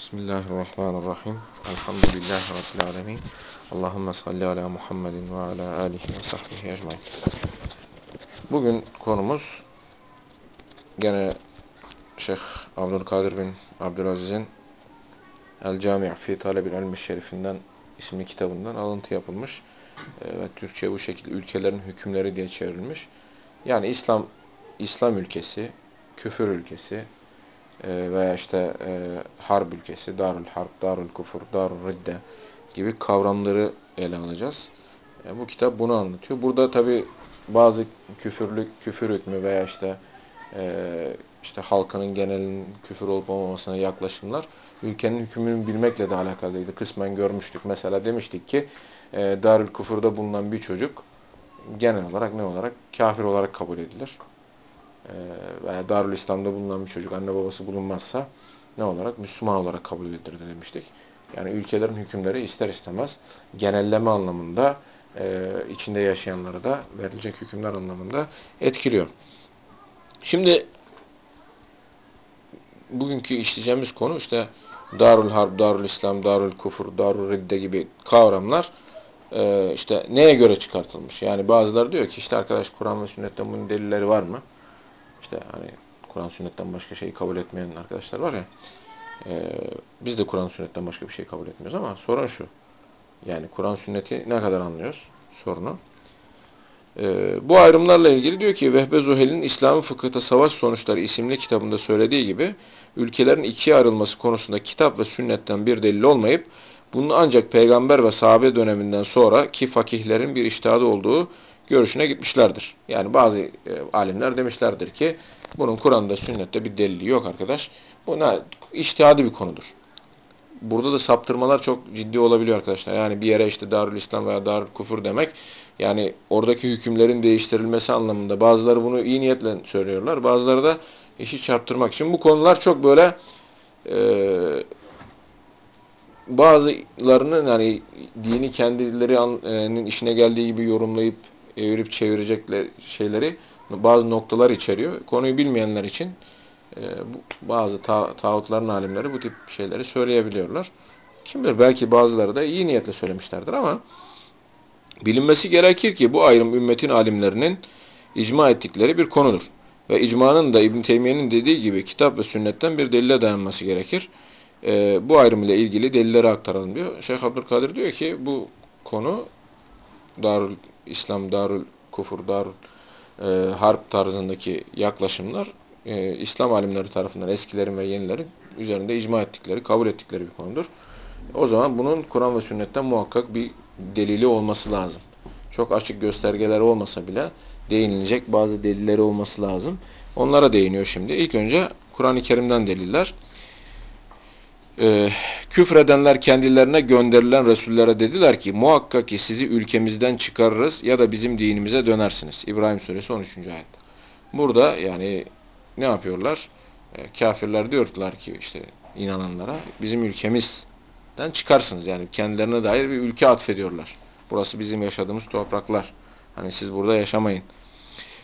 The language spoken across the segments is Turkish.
Bismillahirrahmanirrahim. Elhamdülillahi Rabbil alemin. Allahümme salli ala Muhammedin ve ala alihi ve sahbihi ecmain. Bugün konumuz gene Şeyh Abdülkadir bin Abdülaziz'in El Cami' fi Talebil Elmi Şerifinden isimli kitabından alıntı yapılmış e, ve Türkçe bu şekilde ülkelerin hükümleri diye çevrilmiş. Yani İslam İslam ülkesi, küfür ülkesi, veya işte e, harp ülkesi, darul harp, darul kufur, darul ridde gibi kavramları ele alacağız. E, bu kitap bunu anlatıyor. Burada tabi bazı küfürlük, küfür hükmü veya işte e, işte halkının genelinin küfür olup olmamasına yaklaşımlar ülkenin hükmünü bilmekle de alakalıydı. Kısmen görmüştük. Mesela demiştik ki Darül Kufur'da bulunan bir çocuk genel olarak ne olarak? Kafir olarak kabul edilir. Ee, veya Darül İslam'da bulunan bir çocuk anne babası bulunmazsa ne olarak? Müslüman olarak kabul edilir demiştik. Yani ülkelerin hükümleri ister istemez genelleme anlamında e, içinde yaşayanları da verilecek hükümler anlamında etkiliyor. Şimdi bugünkü işleyeceğimiz konu işte Darül Harp, Darül İslam, Darül Kufur, Darül Ridde gibi kavramlar e, işte neye göre çıkartılmış? Yani bazıları diyor ki işte arkadaş Kur'an ve sünnetten bunun delilleri var mı? İşte hani Kur'an sünnetten başka şeyi kabul etmeyen arkadaşlar var ya e, biz de Kur'an sünnetten başka bir şey kabul etmiyoruz ama sorun şu yani Kur'an sünneti ne kadar anlıyoruz? Sorunu. E, bu ayrımlarla ilgili diyor ki Vehbe Zuhel'in İslam'ı Fıkıhta Savaş Sonuçları isimli kitabında söylediği gibi ülkelerin ikiye ayrılması konusunda kitap ve sünnetten bir delil olmayıp bunun ancak peygamber ve sahabe döneminden sonra ki fakihlerin bir iştihadı olduğu görüşüne gitmişlerdir. Yani bazı e, alimler demişlerdir ki bunun Kur'an'da, sünnette bir delili yok arkadaş. Bu ne? İçtihadi bir konudur. Burada da saptırmalar çok ciddi olabiliyor arkadaşlar. Yani bir yere işte Darül İslam veya Darül Kufur demek yani oradaki hükümlerin değiştirilmesi anlamında. Bazıları bunu iyi niyetle söylüyorlar. Bazıları da işi çarptırmak için. Bu konular çok böyle e, bazılarının yani dini kendilerinin işine geldiği gibi yorumlayıp evirip çevirecekler şeyleri bazı noktalar içeriyor. Konuyu bilmeyenler için e, bazı ta, tağutların alimleri bu tip şeyleri söyleyebiliyorlar. Kim bilir belki bazıları da iyi niyetle söylemişlerdir ama bilinmesi gerekir ki bu ayrım ümmetin alimlerinin icma ettikleri bir konudur. Ve icmanın da İbn Teymiye'nin dediği gibi kitap ve sünnetten bir delile dayanması gerekir. E, bu ayrım ile ilgili delilleri aktaralım diyor. Şeyh Abdülkadir diyor ki bu konu Darül İslam, Darül Kufur, Darül e, Harp tarzındaki yaklaşımlar e, İslam alimleri tarafından eskilerin ve yenilerin üzerinde icma ettikleri, kabul ettikleri bir konudur. O zaman bunun Kur'an ve sünnetten muhakkak bir delili olması lazım. Çok açık göstergeler olmasa bile değinilecek bazı delilleri olması lazım. Onlara değiniyor şimdi. İlk önce Kur'an-ı Kerim'den deliller. Ee, küfredenler kendilerine gönderilen Resullere dediler ki muhakkak ki sizi ülkemizden çıkarırız ya da bizim dinimize dönersiniz. İbrahim Suresi 13. ayet. Burada yani ne yapıyorlar? E, kafirler diyorlar ki işte inananlara bizim ülkemizden çıkarsınız. Yani kendilerine dair bir ülke atfediyorlar. Burası bizim yaşadığımız topraklar. Hani siz burada yaşamayın.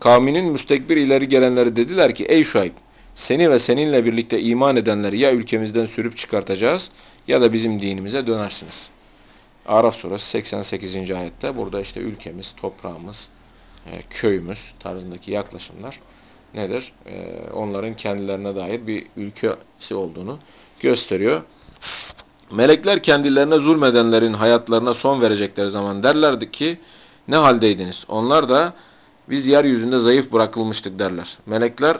Kavminin müstekbir ileri gelenleri dediler ki ey Şuayb seni ve seninle birlikte iman edenleri ya ülkemizden sürüp çıkartacağız ya da bizim dinimize dönersiniz. Araf suresi 88. ayette burada işte ülkemiz, toprağımız, e, köyümüz tarzındaki yaklaşımlar nedir? E, onların kendilerine dair bir ülkesi olduğunu gösteriyor. Melekler kendilerine zulmedenlerin hayatlarına son verecekleri zaman derlerdi ki ne haldeydiniz? Onlar da biz yeryüzünde zayıf bırakılmıştık derler. Melekler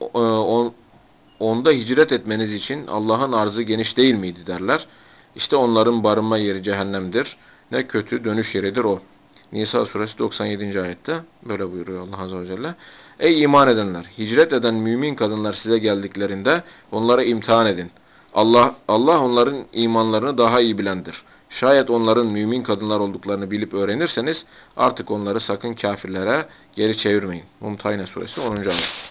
e, onda hicret etmeniz için Allah'ın arzı geniş değil miydi derler. İşte onların barınma yeri cehennemdir. Ne kötü dönüş yeridir o. Nisa suresi 97. ayette böyle buyuruyor Allah Azze ve Celle. Ey iman edenler! Hicret eden mümin kadınlar size geldiklerinde onlara imtihan edin. Allah Allah onların imanlarını daha iyi bilendir. Şayet onların mümin kadınlar olduklarını bilip öğrenirseniz artık onları sakın kafirlere geri çevirmeyin. Mumtahine suresi 10. ayet.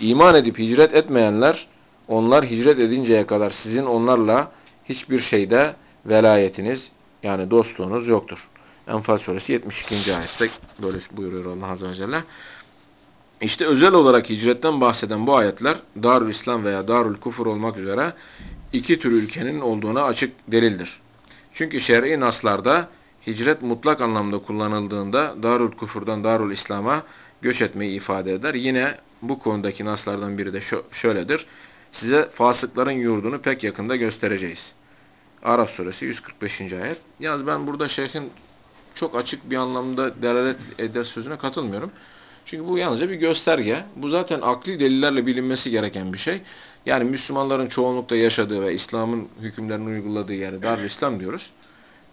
İman edip hicret etmeyenler onlar hicret edinceye kadar sizin onlarla hiçbir şeyde velayetiniz yani dostluğunuz yoktur. Enfal suresi 72. ayette böyle buyuruyor Allah Azze ve Celle. İşte özel olarak hicretten bahseden bu ayetler Darül İslam veya Darül Kufur olmak üzere iki tür ülkenin olduğuna açık delildir. Çünkü şer'i naslarda hicret mutlak anlamda kullanıldığında Darul Kufur'dan Darul İslam'a göç etmeyi ifade eder. Yine bu konudaki naslardan biri de şöyledir. Size fasıkların yurdunu pek yakında göstereceğiz. Araf suresi 145. ayet. Yalnız ben burada şeyhin çok açık bir anlamda delalet eder sözüne katılmıyorum. Çünkü bu yalnızca bir gösterge. Bu zaten akli delillerle bilinmesi gereken bir şey. Yani Müslümanların çoğunlukta yaşadığı ve İslam'ın hükümlerini uyguladığı yeri Darül İslam diyoruz.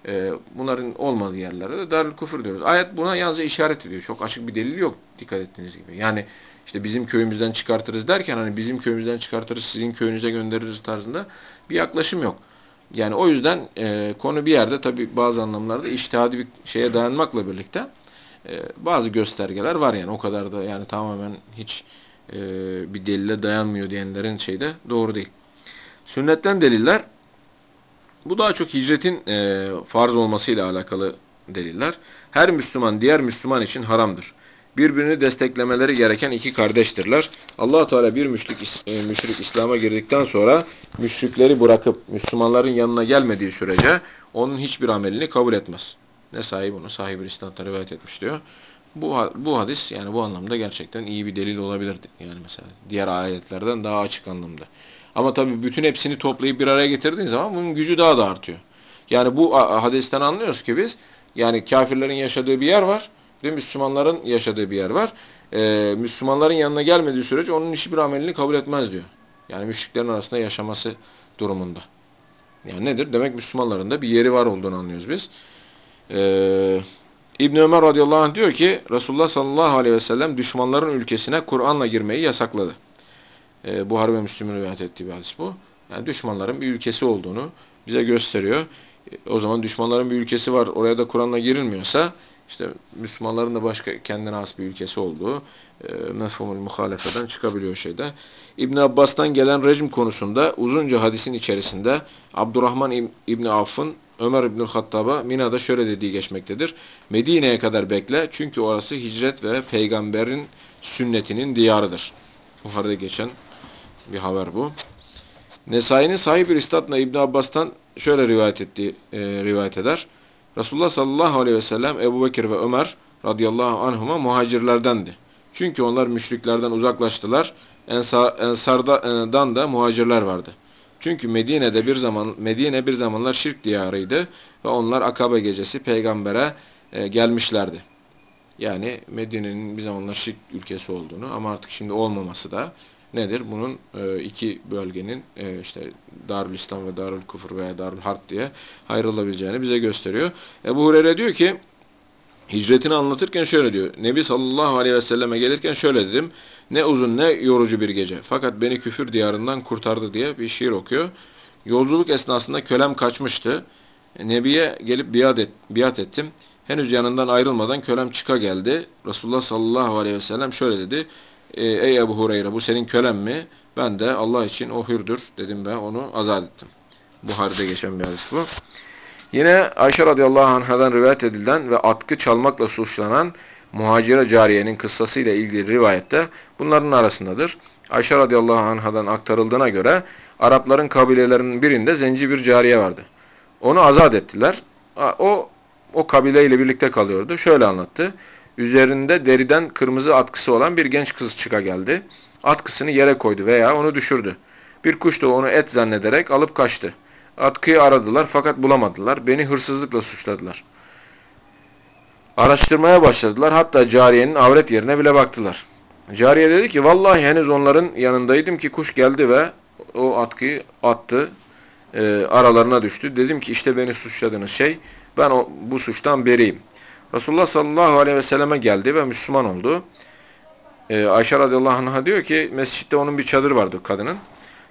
Ee, bunların olmadığı yerlerde de Darül Kufur diyoruz. Ayet buna yalnızca işaret ediyor. Çok açık bir delil yok dikkat ettiğiniz gibi. Yani işte bizim köyümüzden çıkartırız derken hani bizim köyümüzden çıkartırız sizin köyünüze göndeririz tarzında bir yaklaşım yok. Yani o yüzden e, konu bir yerde tabi bazı anlamlarda iştihadi bir şeye dayanmakla birlikte e, bazı göstergeler var yani o kadar da yani tamamen hiç e, bir delile dayanmıyor diyenlerin şeyde doğru değil. Sünnetten deliller bu daha çok hicretin e, farz olmasıyla alakalı deliller. Her Müslüman diğer Müslüman için haramdır. Birbirini desteklemeleri gereken iki kardeştirler. allah Teala bir müşrik, e, müşrik İslam'a girdikten sonra müşrikleri bırakıp Müslümanların yanına gelmediği sürece onun hiçbir amelini kabul etmez. Ne sahibi bunu sahibi İslam'da rivayet etmiş diyor. Bu, bu hadis yani bu anlamda gerçekten iyi bir delil olabilirdi. Yani mesela diğer ayetlerden daha açık anlamda. Ama tabii bütün hepsini toplayıp bir araya getirdiğin zaman bunun gücü daha da artıyor. Yani bu hadisten anlıyoruz ki biz yani kafirlerin yaşadığı bir yer var ve Müslümanların yaşadığı bir yer var. Ee, Müslümanların yanına gelmediği sürece onun hiçbir amelini kabul etmez diyor. Yani müşriklerin arasında yaşaması durumunda. Yani nedir? Demek Müslümanların da bir yeri var olduğunu anlıyoruz biz. Ee, İbn Ömer radıyallahu anh diyor ki Resulullah sallallahu aleyhi ve sellem düşmanların ülkesine Kur'an'la girmeyi yasakladı. Ee, Buhari ve Müslüm'ün rivayet ettiği bir hadis bu. Yani düşmanların bir ülkesi olduğunu bize gösteriyor. E, o zaman düşmanların bir ülkesi var. Oraya da Kur'an'la girilmiyorsa işte Müslümanların da başka kendine has bir ülkesi olduğu e, mefhumul muhalefeden çıkabiliyor şeyde. İbn Abbas'tan gelen rejim konusunda uzunca hadisin içerisinde Abdurrahman İbn Avf'ın Ömer İbn Hattab'a Mina'da şöyle dediği geçmektedir. Medine'ye kadar bekle çünkü orası hicret ve peygamberin sünnetinin diyarıdır. Buhar'da geçen bir haber bu. Nesai'nin sahip bir istatla İbn Abbas'tan şöyle rivayet ettiği e, rivayet eder. Resulullah sallallahu aleyhi ve sellem Ebu Bekir ve Ömer radıyallahu anhuma muhacirlerdendi. Çünkü onlar müşriklerden uzaklaştılar. Ensardan da muhacirler vardı. Çünkü Medine'de bir zaman Medine bir zamanlar şirk diyarıydı ve onlar Akabe gecesi peygambere e, gelmişlerdi. Yani Medine'nin bir zamanlar şirk ülkesi olduğunu ama artık şimdi olmaması da nedir? Bunun e, iki bölgenin e, işte Darül İslam ve Darül Kufur veya Darül Harp diye ayrılabileceğini bize gösteriyor. Ebu Hureyre diyor ki hicretini anlatırken şöyle diyor. Nebi sallallahu aleyhi ve selleme gelirken şöyle dedim. Ne uzun ne yorucu bir gece. Fakat beni küfür diyarından kurtardı diye bir şiir okuyor. Yolculuk esnasında kölem kaçmıştı. Nebiye gelip biat, et, biat ettim. Henüz yanından ayrılmadan kölem çıka geldi. Resulullah sallallahu aleyhi ve sellem şöyle dedi. E, ey Ebu Hureyre bu senin kölen mi? Ben de Allah için o hürdür dedim ve onu azat ettim. Buhari'de geçen bir hadis bu. Yine Ayşe radıyallahu anhadan rivayet edilen ve atkı çalmakla suçlanan muhacire cariyenin kıssasıyla ilgili rivayette bunların arasındadır. Ayşe radıyallahu anhadan aktarıldığına göre Arapların kabilelerinin birinde zenci bir cariye vardı. Onu azat ettiler. O o kabileyle birlikte kalıyordu. Şöyle anlattı. Üzerinde deriden kırmızı atkısı olan bir genç kız çıka geldi. Atkısını yere koydu veya onu düşürdü. Bir kuş da onu et zannederek alıp kaçtı. Atkıyı aradılar fakat bulamadılar. Beni hırsızlıkla suçladılar. Araştırmaya başladılar. Hatta cariyenin avret yerine bile baktılar. Cariye dedi ki vallahi henüz onların yanındaydım ki kuş geldi ve o atkıyı attı. E, aralarına düştü. Dedim ki işte beni suçladığınız şey ben o, bu suçtan beriyim. Resulullah sallallahu aleyhi ve selleme geldi ve Müslüman oldu. Ee, Ayşe radıyallahu anh'a diyor ki mescitte onun bir çadır vardı kadının.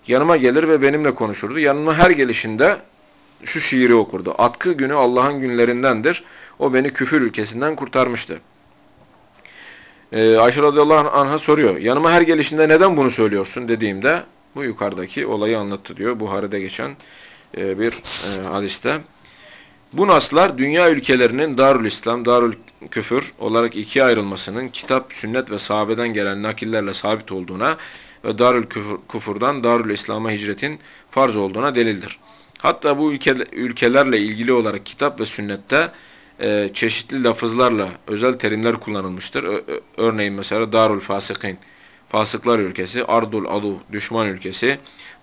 Yanıma gelir ve benimle konuşurdu. Yanıma her gelişinde şu şiiri okurdu. Atkı günü Allah'ın günlerindendir. O beni küfür ülkesinden kurtarmıştı. Ee, Ayşe radıyallahu anh'a soruyor. Yanıma her gelişinde neden bunu söylüyorsun dediğimde bu yukarıdaki olayı anlattı diyor. Buhari'de geçen e, bir e, hadiste. Bu naslar dünya ülkelerinin Darül İslam, Darül Küfür olarak ikiye ayrılmasının kitap, sünnet ve sahabeden gelen nakillerle sabit olduğuna ve Darül Küfür, Kufur'dan Darül İslam'a hicretin farz olduğuna delildir. Hatta bu ülke, ülkelerle ilgili olarak kitap ve sünnette e, çeşitli lafızlarla özel terimler kullanılmıştır. Ö, örneğin mesela Darül Fasikin, fasıklar ülkesi, Ardul Adu, düşman ülkesi,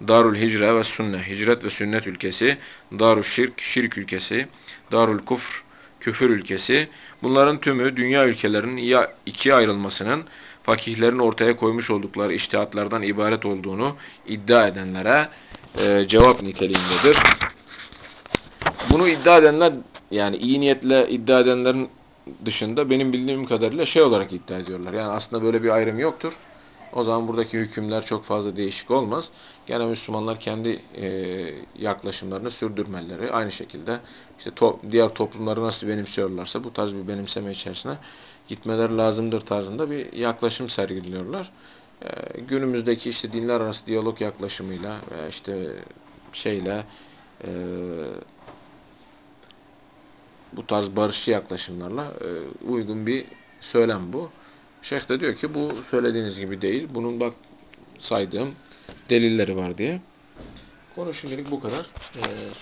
Darül Hicre ve Sünne, hicret ve sünnet ülkesi, Darül Şirk, şirk ülkesi, Darül Kufr, küfür ülkesi. Bunların tümü dünya ülkelerinin ya ikiye ayrılmasının fakihlerin ortaya koymuş oldukları iştihatlardan ibaret olduğunu iddia edenlere e, cevap niteliğindedir. Bunu iddia edenler yani iyi niyetle iddia edenlerin dışında benim bildiğim kadarıyla şey olarak iddia ediyorlar. Yani aslında böyle bir ayrım yoktur. O zaman buradaki hükümler çok fazla değişik olmaz. Gene Müslümanlar kendi e, yaklaşımlarını sürdürmeleri aynı şekilde işte to, diğer toplumları nasıl benimsiyorlarsa bu tarz bir benimseme içerisine gitmeleri lazımdır tarzında bir yaklaşım sergiliyorlar. E, günümüzdeki işte dinler arası diyalog yaklaşımıyla ve işte şeyle e, bu tarz barışçı yaklaşımlarla e, uygun bir söylem bu. Şeyh de diyor ki bu söylediğiniz gibi değil. Bunun bak saydığım delilleri var diye. Konu şimdilik bu kadar. Ee,